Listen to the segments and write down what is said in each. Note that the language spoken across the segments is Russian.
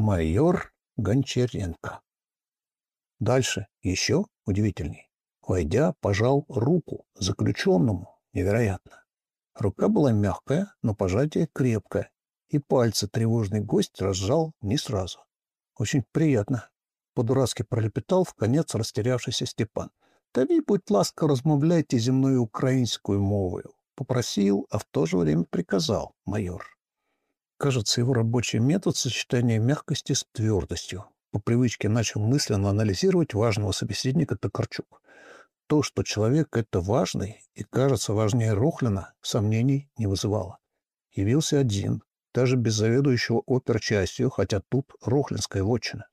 Майор Гончаренко. Дальше еще удивительней. Войдя, пожал руку заключенному. Невероятно. Рука была мягкая, но пожатие крепкое, и пальцы тревожный гость разжал не сразу. Очень приятно. По-дурацки пролепетал в конец растерявшийся Степан. «Та ви, будь ласка, розмовляйте зі мною українською мовою», — попросил, а в то же время приказал майор. Кажется, его рабочий метод сочетания мягкости с твердостью. По привычке начал мысленно анализировать важного собеседника Токарчук. То, что человек — это важный и кажется важнее Рохлина, сомнений не вызывало. Явился один, даже без заведующего оперчастью, хотя тут Рохлинская вотчина.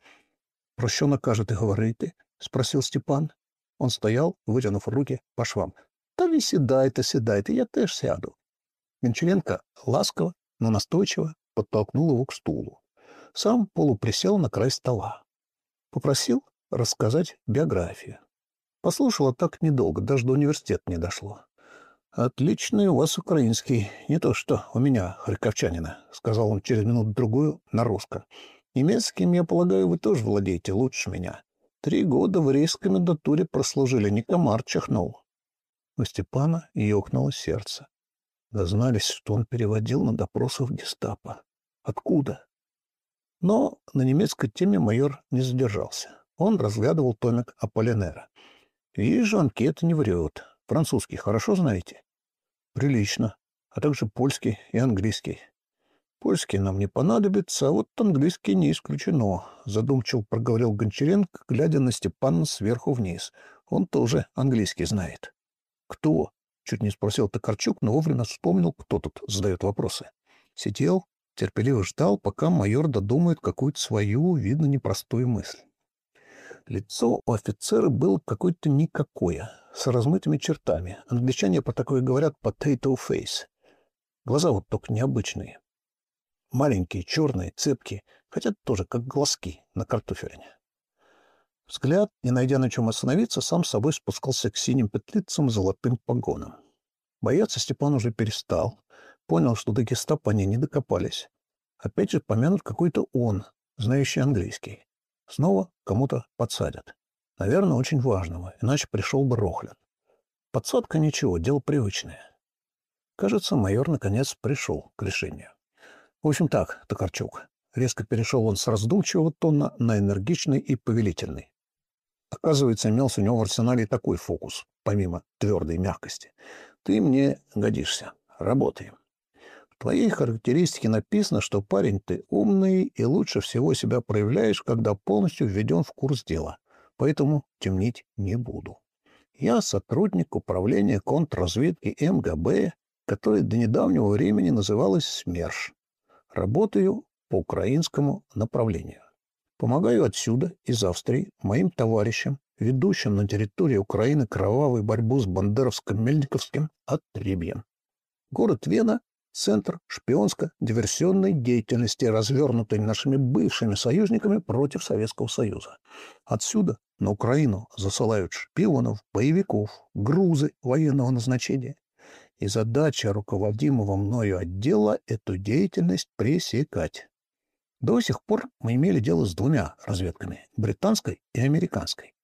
«Про що накажете говорити?» — спросил Степан. Он стоял, вытянув руки по швам. «Та ви сідайте, сідайте, я теж сяду». Гончаренко ласково, но настойчиво подтолкнул его к стулу. Сам полуприсел на край стола. Попросил рассказать биографию. Послушала так недолго, даже до университета не дошло. «Отличный у вас украинский, не то что у меня, харьковчанина», — сказал он через минуту-другую на русском. «Немецким, я полагаю, вы тоже владеете лучше меня. Три года в рейской комендатуре прослужили, не комар чихнул». У Степана ёкнуло сердце. Дознались, что он переводил на допросы в гестапо. Откуда? Но на немецкой теме майор не задержался. Он разглядывал томик Аполлинера. «Вижу, анкета не врет. Французский хорошо знаете?» Прилично. А также польский и английский. Польский нам не понадобится, а вот английский не исключено, задумчиво проговорил Гончаренко, глядя на Степана сверху вниз. Он тоже английский знает. Кто? Чуть не спросил Токарчук, но вовремя вспомнил, кто тут задает вопросы. Сидел, терпеливо ждал, пока майор додумает какую-то свою, видно, непростую мысль. Лицо у офицера было какое-то никакое, с размытыми чертами. Англичане по такое говорят «potato face». Глаза вот только необычные. Маленькие, черные, цепкие, хотя тоже как глазки на картофелине. Взгляд, не найдя на чем остановиться, сам собой спускался к синим петлицам золотым погонам. Бояться Степан уже перестал. Понял, что до гестапо они не докопались. Опять же помянут какой-то он, знающий английский. Снова кому-то подсадят. Наверное, очень важного, иначе пришел бы Рохлин. Подсадка ничего, дело привычное. Кажется, майор наконец пришел к решению. В общем так, Токарчук. Резко перешел он с раздумчивого тона на энергичный и повелительный. Оказывается, имелся у него в арсенале такой фокус, помимо твердой мягкости. Ты мне годишься. Работаем. В твоей характеристике написано, что парень ты умный и лучше всего себя проявляешь, когда полностью введен в курс дела. Поэтому темнить не буду. Я сотрудник управления контрразведки МГБ, которое до недавнего времени называлось СМЕРШ. Работаю по украинскому направлению. Помогаю отсюда, из Австрии, моим товарищам, ведущим на территории Украины кровавую борьбу с бандеровско-мельниковским отребьем. Город Вена Центр шпионско-диверсионной деятельности, развернутой нашими бывшими союзниками против Советского Союза. Отсюда на Украину засылают шпионов, боевиков, грузы военного назначения. И задача руководимого мною отдела — эту деятельность пресекать. До сих пор мы имели дело с двумя разведками — британской и американской.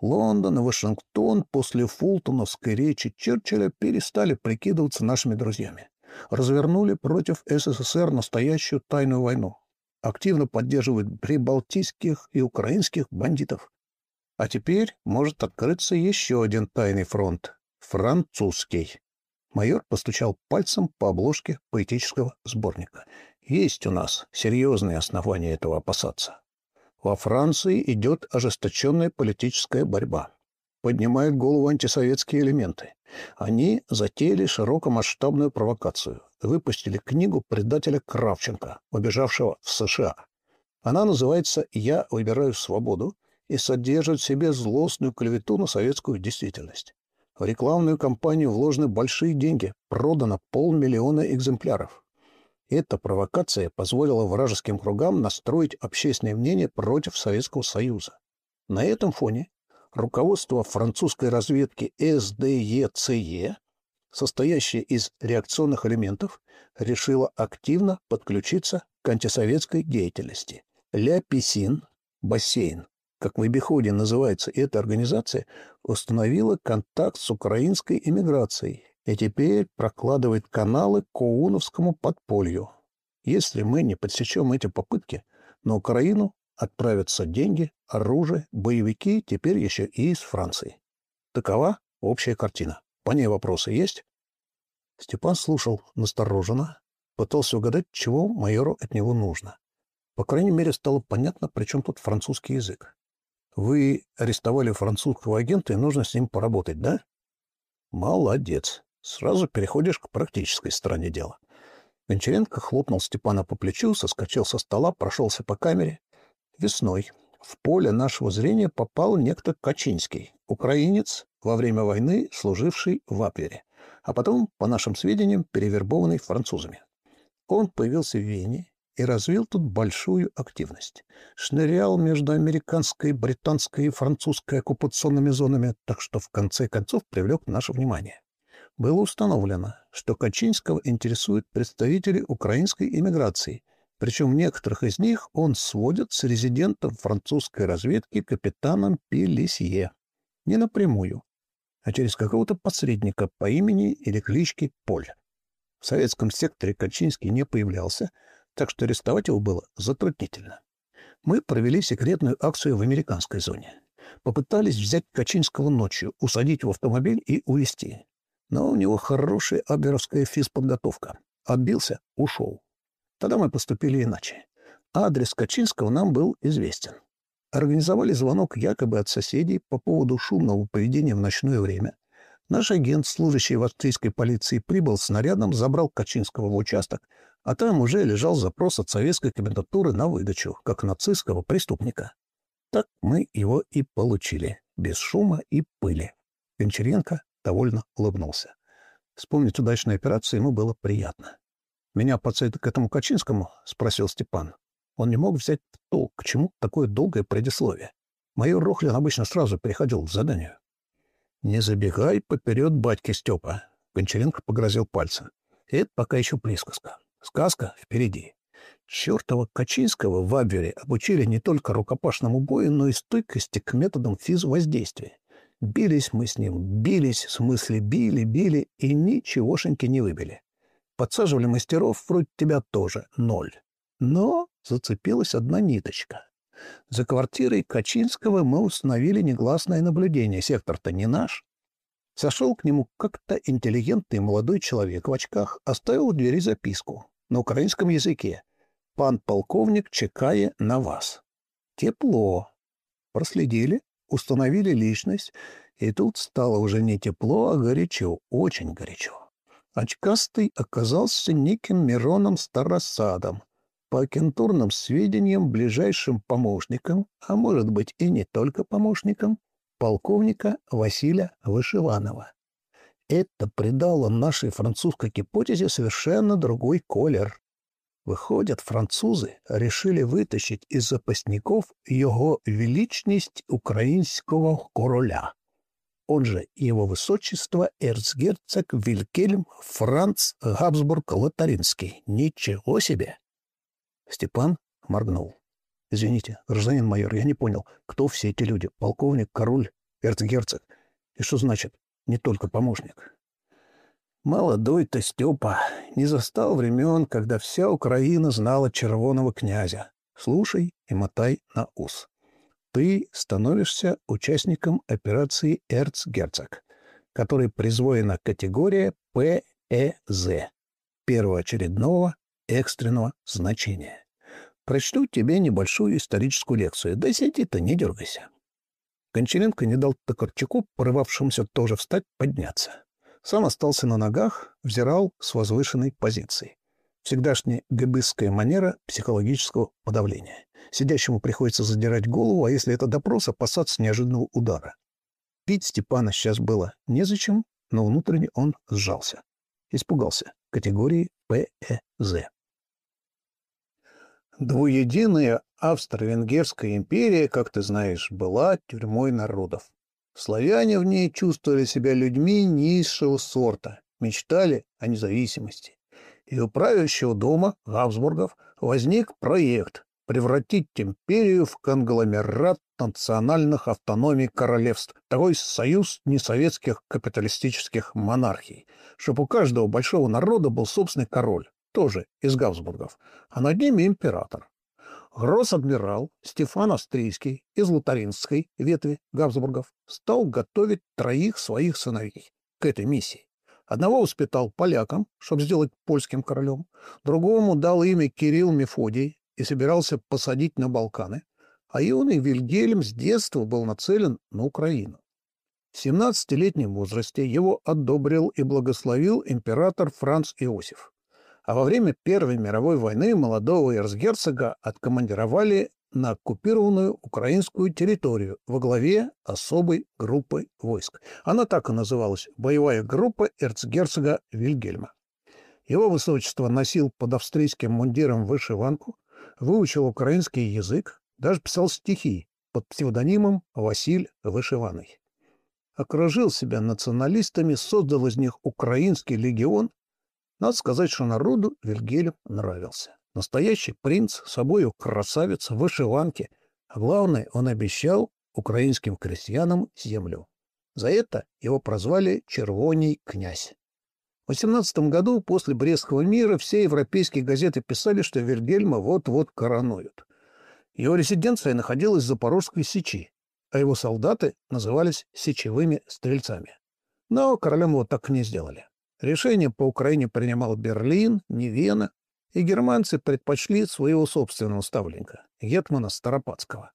Лондон и Вашингтон после фултоновской речи Черчилля перестали прикидываться нашими друзьями развернули против СССР настоящую тайную войну. Активно поддерживают прибалтийских и украинских бандитов. А теперь может открыться еще один тайный фронт — французский. Майор постучал пальцем по обложке поэтического сборника. Есть у нас серьезные основания этого опасаться. Во Франции идет ожесточенная политическая борьба поднимают голову антисоветские элементы. Они затеяли широкомасштабную провокацию. Выпустили книгу предателя Кравченко, убежавшего в США. Она называется «Я выбираю свободу» и содержит в себе злостную клевету на советскую действительность. В рекламную кампанию вложены большие деньги, продано полмиллиона экземпляров. Эта провокация позволила вражеским кругам настроить общественное мнение против Советского Союза. На этом фоне руководство французской разведки СДЕЦЕ, состоящее из реакционных элементов, решило активно подключиться к антисоветской деятельности. Ля Песин, бассейн, как в обиходе называется эта организация, установила контакт с украинской эмиграцией и теперь прокладывает каналы к Коуновскому подполью. Если мы не подсечем эти попытки, на Украину отправятся деньги, оружие, боевики, теперь еще и из Франции. Такова общая картина. По ней вопросы есть? Степан слушал настороженно, пытался угадать, чего майору от него нужно. По крайней мере, стало понятно, при чем тут французский язык. Вы арестовали французского агента, и нужно с ним поработать, да? Молодец. Сразу переходишь к практической стороне дела. Гончаренко хлопнул Степана по плечу, соскочил со стола, прошелся по камере. Весной в поле нашего зрения попал некто Качинский, украинец, во время войны служивший в Апвере, а потом, по нашим сведениям, перевербованный французами. Он появился в Вене и развил тут большую активность. Шнырял между американской, британской и французской оккупационными зонами, так что в конце концов привлек наше внимание. Было установлено, что Качинского интересуют представители украинской иммиграции, причем некоторых из них он сводит с резидентом французской разведки капитаном Пелесье. Не напрямую, а через какого-то посредника по имени или кличке Поль. В советском секторе Качинский не появлялся — так что арестовать его было затруднительно. Мы провели секретную акцию в американской зоне. Попытались взять Качинского ночью, усадить в автомобиль и увезти. Но у него хорошая аберовская физподготовка. Отбился — ушел. Тогда мы поступили иначе. Адрес Качинского нам был известен. Организовали звонок якобы от соседей по поводу шумного поведения в ночное время. Наш агент, служащий в австрийской полиции, прибыл с снарядом, забрал Качинского в участок, а там уже лежал запрос от советской комендатуры на выдачу, как нацистского преступника. Так мы его и получили, без шума и пыли. Гончаренко довольно улыбнулся. Вспомнить удачную операцию ему было приятно. «Меня подсадят к этому Качинскому?» — спросил Степан. Он не мог взять в толк, к чему такое долгое предисловие. Майор Рохлин обычно сразу переходил к заданию. «Не забегай поперед батьки Степа», — Гончаренко погрозил пальцем. «Это пока еще присказка. Сказка впереди». Чертова Качинского в Абвере обучили не только рукопашному бою, но и стойкости к методам физвоздействия. Бились мы с ним, бились, в смысле били, били, и ничегошеньки не выбили. Подсаживали мастеров, вроде тебя тоже, ноль. Но зацепилась одна ниточка. За квартирой Качинского мы установили негласное наблюдение. Сектор-то не наш. Сошел к нему как-то интеллигентный молодой человек в очках, оставил у двери записку на украинском языке. «Пан полковник чекая на вас». Тепло. Проследили, установили личность, и тут стало уже не тепло, а горячо, очень горячо. Очкастый оказался неким Мироном Старосадом, по агентурным сведениям, ближайшим помощником, а может быть и не только помощником, полковника Василия Вышиванова. Это придало нашей французской гипотезе совершенно другой колер. Выходят, французы решили вытащить из запасников его величность украинского короля. Он же его высочество эрцгерцог Вильгельм Франц Габсбург-Лотаринский. Ничего себе! Степан моргнул. «Извините, гражданин майор, я не понял, кто все эти люди? Полковник, король, эрцгерцог? И что значит «не только помощник»?» «Молодой-то Степа не застал времен, когда вся Украина знала червоного князя. Слушай и мотай на ус. Ты становишься участником операции «Эрцгерцог», которой призвоена категория ПЭЗ — первоочередного экстренного значения. Прочту тебе небольшую историческую лекцию. Да сиди-то, не дергайся. Гончаренко не дал Токарчуку, порывавшемуся тоже встать, подняться. Сам остался на ногах, взирал с возвышенной позиции. Всегдашняя гбыстская манера психологического подавления. Сидящему приходится задирать голову, а если это допрос, опасаться неожиданного удара. Пить Степана сейчас было незачем, но внутренне он сжался. Испугался категории ПЭЗ. Двуединая Австро-Венгерская империя, как ты знаешь, была тюрьмой народов. Славяне в ней чувствовали себя людьми низшего сорта, мечтали о независимости. И у правящего дома Габсбургов возник проект превратить империю в конгломерат национальных автономий королевств, такой союз несоветских капиталистических монархий, чтобы у каждого большого народа был собственный король, тоже из Габсбургов, а над ними император. Гросс-адмирал Стефан Австрийский из Лутаринской ветви Габсбургов стал готовить троих своих сыновей к этой миссии. Одного воспитал полякам, чтобы сделать польским королем, другому дал имя Кирилл Мефодий и собирался посадить на Балканы, а юный Вильгельм с детства был нацелен на Украину. В 17-летнем возрасте его одобрил и благословил император Франц Иосиф. А во время Первой мировой войны молодого эрцгерцога откомандировали на оккупированную украинскую территорию во главе особой группы войск. Она так и называлась – боевая группа эрцгерцога Вильгельма. Его высочество носил под австрийским мундиром вышиванку, выучил украинский язык, даже писал стихи под псевдонимом Василь Вышиваный. Окружил себя националистами, создал из них украинский легион. Надо сказать, что народу Вильгельм нравился. Настоящий принц, собою красавец, вышиванки. А главное, он обещал украинским крестьянам землю. За это его прозвали «Червоний князь». В 18 году, после Брестского мира, все европейские газеты писали, что Вильгельма вот-вот коронуют. Его резиденция находилась в Запорожской Сечи, а его солдаты назывались сечевыми стрельцами. Но королем его так и не сделали. Решение по Украине принимал Берлин, не Вена, и германцы предпочли своего собственного ставленника, Гетмана Старопадского.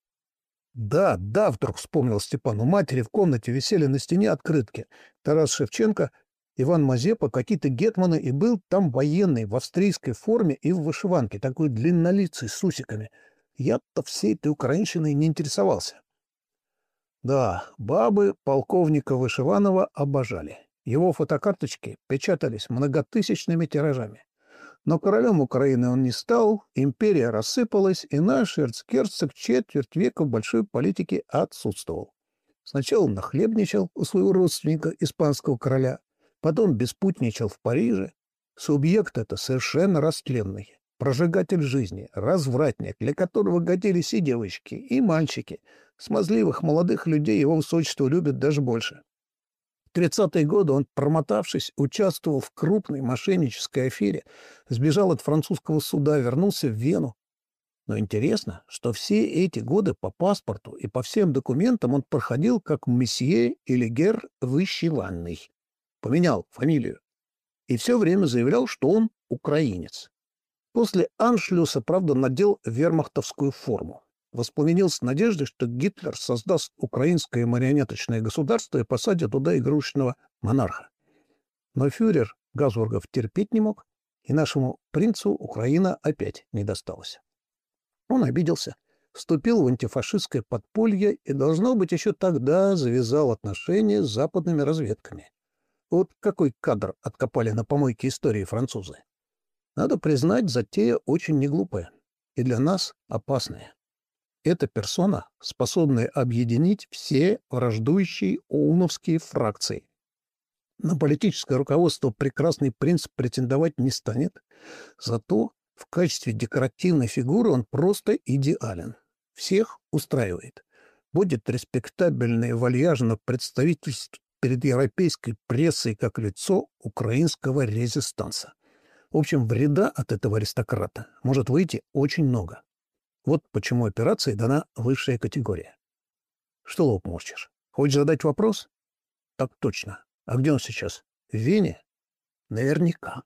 Да, да, вдруг вспомнил Степан, у матери в комнате висели на стене открытки. Тарас Шевченко, Иван Мазепа, какие-то гетманы, и был там военный в австрийской форме и в вышиванке, такой длиннолицый, с усиками. Я-то всей этой украинщиной не интересовался. Да, бабы полковника Вышиванова обожали. Его фотокарточки печатались многотысячными тиражами. Но королем Украины он не стал, империя рассыпалась, и наш эрцгерцог четверть века в большой политике отсутствовал. Сначала нахлебничал у своего родственника, испанского короля, потом беспутничал в Париже. Субъект это совершенно растленный, прожигатель жизни, развратник, для которого годились и девочки, и мальчики. Смазливых молодых людей его высочество любит даже больше. 30-е годы он, промотавшись, участвовал в крупной мошеннической афере, сбежал от французского суда, вернулся в Вену. Но интересно, что все эти годы по паспорту и по всем документам он проходил как месье или гер вышиванный. Поменял фамилию. И все время заявлял, что он украинец. После аншлюса, правда, надел вермахтовскую форму воспламенился надеждой, что Гитлер создаст украинское марионеточное государство и посадит туда игрушечного монарха. Но фюрер Газургов терпеть не мог, и нашему принцу Украина опять не досталась. Он обиделся, вступил в антифашистское подполье и, должно быть, еще тогда завязал отношения с западными разведками. Вот какой кадр откопали на помойке истории французы. Надо признать, затея очень неглупая и для нас опасная. Эта персона, способная объединить все враждующие оуновские фракции. На политическое руководство прекрасный принц претендовать не станет, зато в качестве декоративной фигуры он просто идеален. Всех устраивает. Будет респектабельно и вальяжно представительств перед европейской прессой как лицо украинского резистанса. В общем, вреда от этого аристократа может выйти очень много. Вот почему операции дана высшая категория. Что лоб морщишь? Хочешь задать вопрос? Так точно. А где он сейчас? В Вене? Наверняка.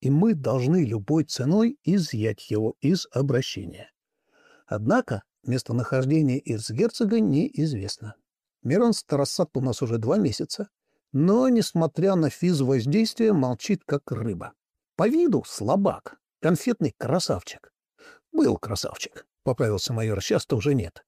И мы должны любой ценой изъять его из обращения. Однако местонахождение эрцгерцога неизвестно. Мирон Старосат у нас уже два месяца, но, несмотря на физвоздействие, молчит как рыба. По виду слабак, конфетный красавчик. Был красавчик, поправился майор, сейчас-то уже нет.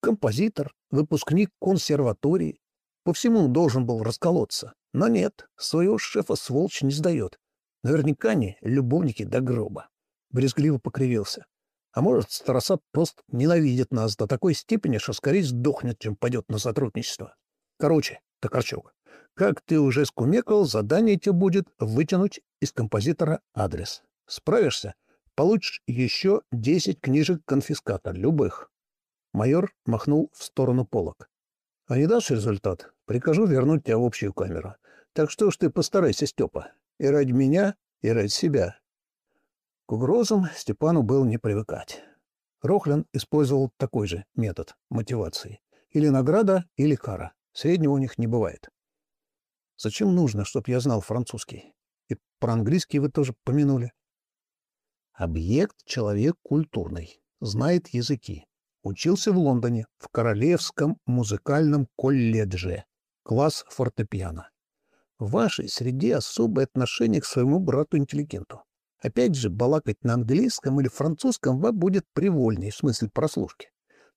Композитор, выпускник консерватории. По всему должен был расколоться. Но нет, своего шефа сволочь не сдает. Наверняка они любовники до гроба. Брезгливо покривился. А может, Старосад просто ненавидит нас до такой степени, что скорее сдохнет, чем пойдет на сотрудничество. Короче, Токарчук, как ты уже скумекал, задание тебе будет вытянуть из композитора адрес. Справишься? Получишь еще десять книжек конфиската, любых. Майор махнул в сторону полок. А не дашь результат, прикажу вернуть тебя в общую камеру. Так что ж ты постарайся, Степа. И ради меня, и ради себя. К угрозам Степану был не привыкать. Рохлян использовал такой же метод мотивации. Или награда, или кара. Среднего у них не бывает. Зачем нужно, чтобы я знал французский? И про английский вы тоже помянули. Объект — человек культурный, знает языки. Учился в Лондоне, в Королевском музыкальном колледже. Класс фортепиано. В вашей среде особое отношение к своему брату-интеллигенту. Опять же, балакать на английском или французском вам будет привольней в смысле прослушки.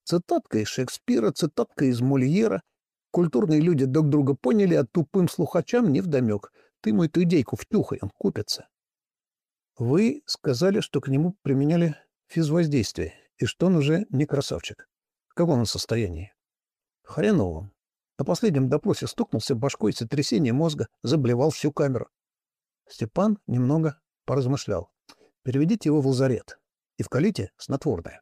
Цитатка из Шекспира, цитатка из Мольера. Культурные люди друг друга поняли, а тупым слухачам не вдомек. Ты мою эту идейку втюхай, он купится. Вы сказали, что к нему применяли физвоздействие, и что он уже не красавчик. В каком он состоянии? Хреновом. На последнем допросе стукнулся башкой сотрясение мозга, заблевал всю камеру. Степан немного поразмышлял. Переведите его в лазарет и вкалите снотворное.